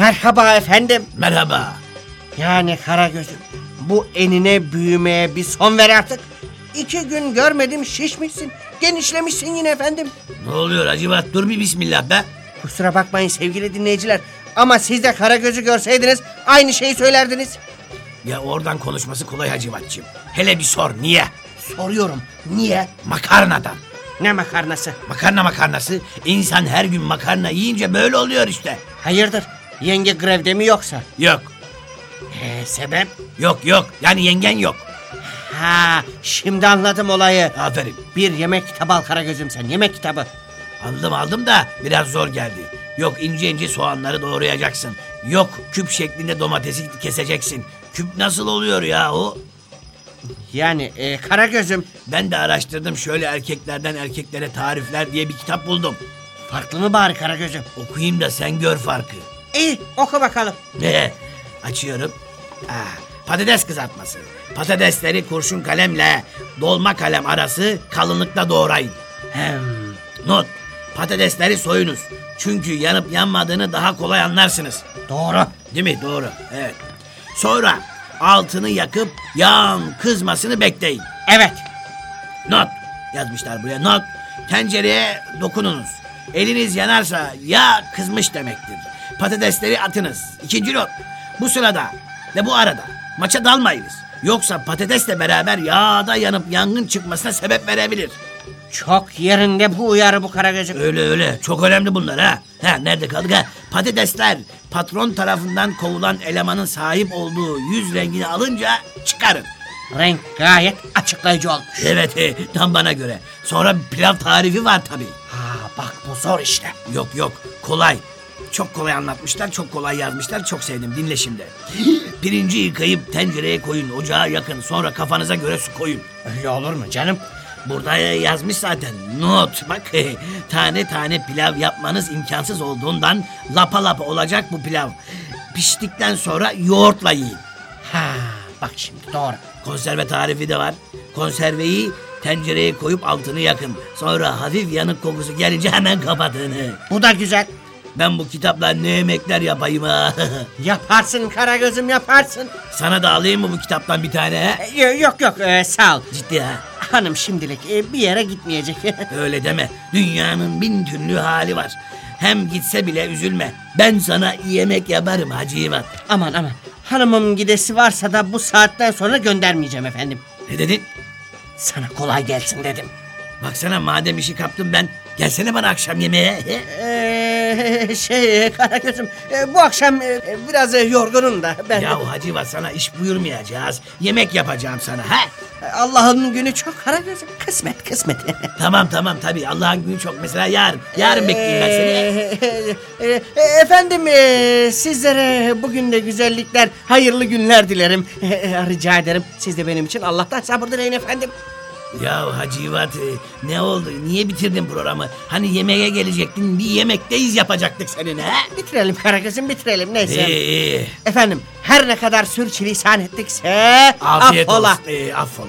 Merhaba efendim. Merhaba. Yani Karagöz'üm bu enine büyümeye bir son ver artık. İki gün görmedim şişmişsin. Genişlemişsin yine efendim. Ne oluyor Hacivat? Dur bir bismillah be. Kusura bakmayın sevgili dinleyiciler. Ama siz de Karagöz'ü görseydiniz aynı şeyi söylerdiniz. Ya oradan konuşması kolay Hacivatçığım. Hele bir sor niye? Soruyorum niye? Makarnadan. Ne makarnası? Makarna makarnası. İnsan her gün makarna yiyince böyle oluyor işte. Hayırdır? Yenge grevde mi yoksa? Yok. Ee, sebep? Yok yok. Yani yengen yok. Ha, şimdi anladım olayı. Aferin. Bir yemek kitabı al Karagöz'üm sen. Yemek kitabı. Aldım aldım da biraz zor geldi. Yok ince ince soğanları doğrayacaksın. Yok küp şeklinde domatesi keseceksin. Küp nasıl oluyor ya o? Yani e, Karagöz'üm Ben de araştırdım şöyle erkeklerden erkeklere tarifler diye bir kitap buldum. farklı mı bari Karagöz'üm? Okuyayım da sen gör farkı. İyi oku bakalım. Ne? Açıyorum. Ah, patates kızartması. Patatesleri kurşun kalemle dolma kalem arası kalınlıkta doğrayın. Hem. Not. Patatesleri soyunuz. Çünkü yanıp yanmadığını daha kolay anlarsınız. Doğru. Değil mi? Doğru. Evet. Sonra altını yakıp yağın kızmasını bekleyin. Evet. Not. Yazmışlar buraya. Not. Tencereye dokununuz. Eliniz yanarsa yağ kızmış demektir. Patatesleri atınız. İkinci not. Bu sırada ve bu arada maça dalmayınız. Yoksa patatesle beraber yağda yanıp yangın çıkmasına sebep verebilir. Çok yerinde bu uyarı bu Karagöz'üm. Öyle öyle. Çok önemli bunlar ha. Ha nerede kaldık ha? Patatesler patron tarafından kovulan elemanın sahip olduğu yüz rengini alınca çıkarın. Renk gayet açıklayıcı olmuş. Evet tam bana göre. Sonra pilav tarifi var tabii. Ha bak bu zor işte. Yok yok kolay. Çok kolay anlatmışlar, çok kolay yazmışlar. Çok sevdim. Dinle şimdi. Pirinci yıkayıp tencereye koyun, ocağa yakın. Sonra kafanıza göre su koyun. Öyle olur mu canım? Burada yazmış zaten. Not. Bak tane tane pilav yapmanız imkansız olduğundan lapa lapa olacak bu pilav. Piştikten sonra yoğurtla yiyin. Ha bak şimdi doğru. Konserve tarifi de var. Konserveyi tencereye koyup altını yakın. Sonra hafif yanık kokusu gelince hemen kapatın. Bu da güzel. Ben bu kitapla ne yemekler yapayım ha. Yaparsın Karagöz'üm yaparsın. Sana da alayım mı bu kitaptan bir tane ha? E, yok yok e, sağ ol. Ciddi ha. Hanım şimdilik e, bir yere gitmeyecek. Öyle deme. Dünyanın bin türlü hali var. Hem gitse bile üzülme. Ben sana yemek yaparım Hacivat. aman aman. Hanımım gidesi varsa da bu saatten sonra göndermeyeceğim efendim. Ne dedin? Sana kolay gelsin dedim. Baksana madem işi kaptım ben. Gelsene bana akşam yemeğe. Ee, şey Karagöz'üm e, bu akşam e, biraz e, yorgunum da ben ya Hacivat sana iş buyurmayacağız. Yemek yapacağım sana ha? Allah'ın günü çok Karagöz'üm kısmet kısmet. Tamam tamam tabii Allah'ın günü çok. Mesela yarın. Yarın bekleyeyim ben seni. Ee, e, e, efendim e, sizlere bugün de güzellikler hayırlı günler dilerim. E, rica ederim siz de benim için Allah'tan sabır dileyin efendim. Ya Hacivat e, ne oldu? Niye bitirdin programı? Hani yemeğe gelecektin. Bir yemekteyiz yapacaktık seninle ha? Bitirelim Karagöz'üm bitirelim neyse. İyi iyi. Efendim her ne kadar sürçülisan ettikse Afiyet affola. olsun. Ee, affola.